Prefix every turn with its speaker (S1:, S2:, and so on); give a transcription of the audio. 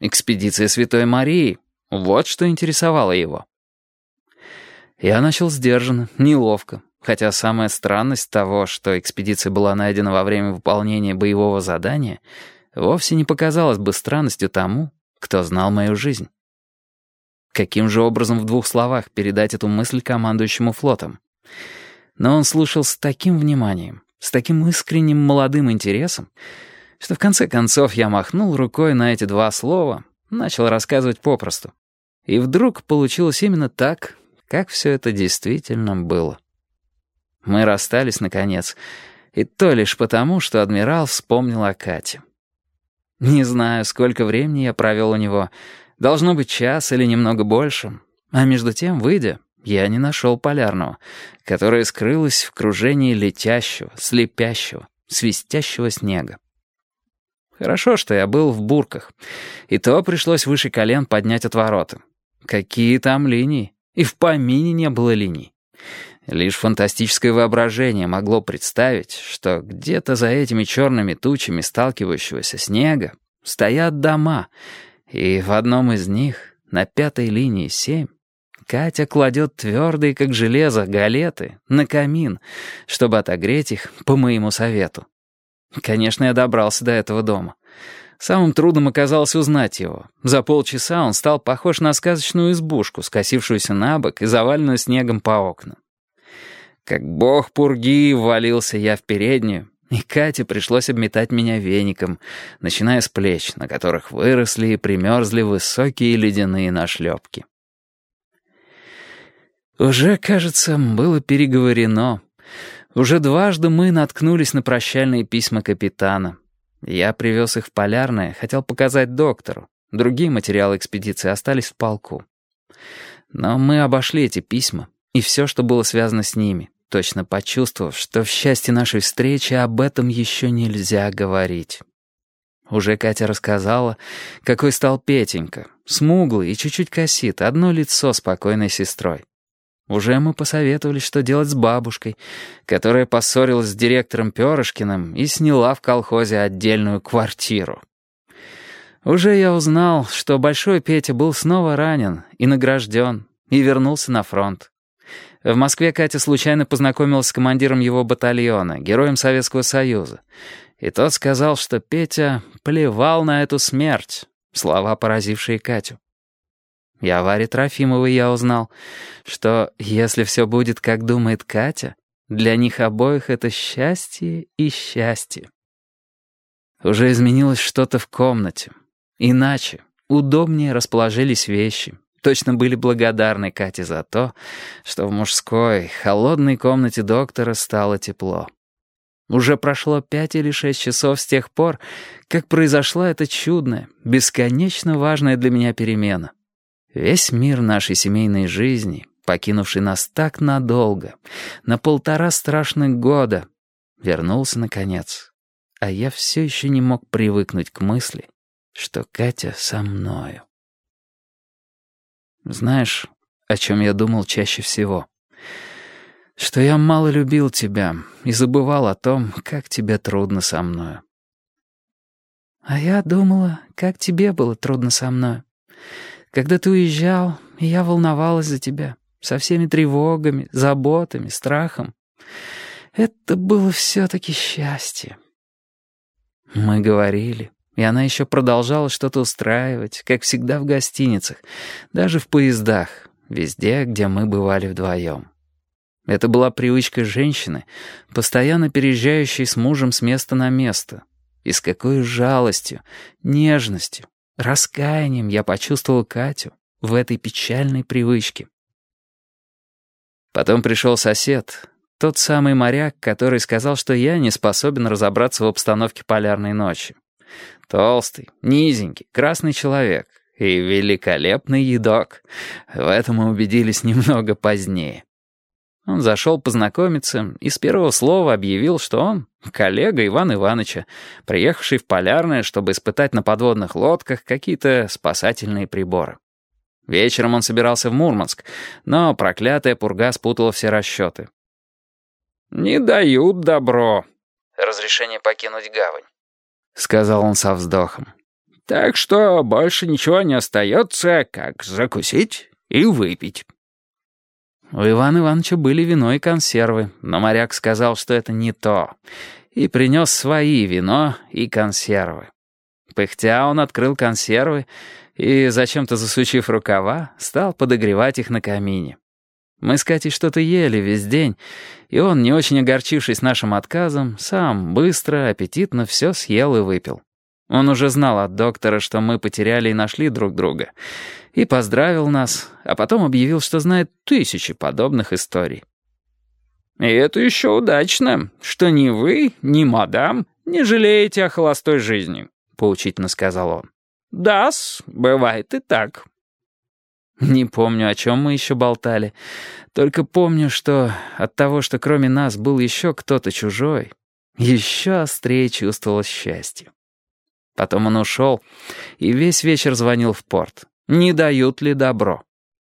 S1: Экспедиция Святой Марии. Вот что интересовало его. Я начал сдержанно, неловко, хотя самая странность того, что экспедиция была найдена во время выполнения боевого задания, вовсе не показалась бы странностью тому, кто знал мою жизнь. Каким же образом в двух словах передать эту мысль командующему флотом? Но он слушал с таким вниманием, с таким искренним молодым интересом, что в конце концов я махнул рукой на эти два слова, начал рассказывать попросту. И вдруг получилось именно так, как все это действительно было. Мы расстались, наконец, и то лишь потому, что адмирал вспомнил о Кате. Не знаю, сколько времени я провел у него, должно быть час или немного больше, а между тем, выйдя, я не нашел полярного, которое скрылось в кружении летящего, слепящего, свистящего снега. Хорошо, что я был в бурках, и то пришлось выше колен поднять отвороты. Какие там линии? И в помине не было линий. Лишь фантастическое воображение могло представить, что где-то за этими черными тучами сталкивающегося снега стоят дома, и в одном из них, на пятой линии семь, Катя кладет твердые, как железо, галеты на камин, чтобы отогреть их по моему совету. Конечно, я добрался до этого дома. Самым трудным оказалось узнать его. За полчаса он стал похож на сказочную избушку, скосившуюся на бок и заваленную снегом по окнам. Как бог пурги ввалился я в переднюю, и Кате пришлось обметать меня веником, начиная с плеч, на которых выросли и примерзли высокие ледяные нашлепки. Уже, кажется, было переговорено. Уже дважды мы наткнулись на прощальные письма капитана. Я привез их в Полярное, хотел показать доктору. Другие материалы экспедиции остались в полку. Но мы обошли эти письма и все, что было связано с ними, точно почувствовав, что в счастье нашей встречи об этом еще нельзя говорить. Уже Катя рассказала, какой стал Петенька, смуглый и чуть-чуть косит, одно лицо спокойной сестрой. Уже мы посоветовали, что делать с бабушкой, которая поссорилась с директором Пёрышкиным и сняла в колхозе отдельную квартиру. Уже я узнал, что Большой Петя был снова ранен и награжден, и вернулся на фронт. В Москве Катя случайно познакомилась с командиром его батальона, героем Советского Союза. И тот сказал, что Петя плевал на эту смерть, слова, поразившие Катю. И о Варе Трофимовой я узнал, что если все будет, как думает Катя, для них обоих это счастье и счастье. Уже изменилось что-то в комнате. Иначе, удобнее расположились вещи. Точно были благодарны Кате за то, что в мужской, холодной комнате доктора стало тепло. Уже прошло пять или шесть часов с тех пор, как произошла эта чудная, бесконечно важная для меня перемена. Весь мир нашей семейной жизни, покинувший нас так надолго, на полтора страшных года, вернулся наконец. А я все еще не мог привыкнуть к мысли, что Катя со мною. Знаешь, о чем я думал чаще всего? Что я мало любил тебя и забывал о том, как тебе трудно со мною. А я думала, как тебе было трудно со мной. Когда ты уезжал, я волновалась за тебя, со всеми тревогами, заботами, страхом. Это было все-таки счастье. Мы говорили, и она еще продолжала что-то устраивать, как всегда в гостиницах, даже в поездах, везде, где мы бывали вдвоем. Это была привычка женщины, постоянно переезжающей с мужем с места на место. И с какой жалостью, нежностью, Раскаянием я почувствовал Катю в этой печальной привычке. Потом пришел сосед, тот самый моряк, который сказал, что я не способен разобраться в обстановке полярной ночи. Толстый, низенький, красный человек и великолепный едок. В этом мы убедились немного позднее. Он зашел познакомиться и с первого слова объявил, что он коллега Ивана Ивановича, приехавший в Полярное, чтобы испытать на подводных лодках какие-то спасательные приборы. Вечером он собирался в Мурманск, но проклятая пурга спутала все расчеты. «Не дают добро». «Разрешение покинуть гавань», — сказал он со вздохом.
S2: Так что больше ничего не остается, как закусить и выпить».
S1: У Ивана Ивановича были вино и консервы, но моряк сказал, что это не то, и принес свои вино и консервы. Пыхтя он открыл консервы и, зачем-то засучив рукава, стал подогревать их на камине. Мы с Катей что-то ели весь день, и он, не очень огорчившись нашим отказом, сам быстро, аппетитно все съел и выпил. Он уже знал от доктора, что мы потеряли и нашли друг друга, и поздравил нас, а потом объявил, что знает тысячи подобных историй.
S2: «И это еще удачно, что ни вы, ни мадам не жалеете о холостой жизни», — поучительно сказал он. «Да-с, бывает и так».
S1: Не помню, о чем мы еще болтали. Только помню, что от того, что кроме нас был еще кто-то чужой, еще острее чувствовалось счастье. Потом он ушел и весь вечер звонил в порт. Не дают ли добро?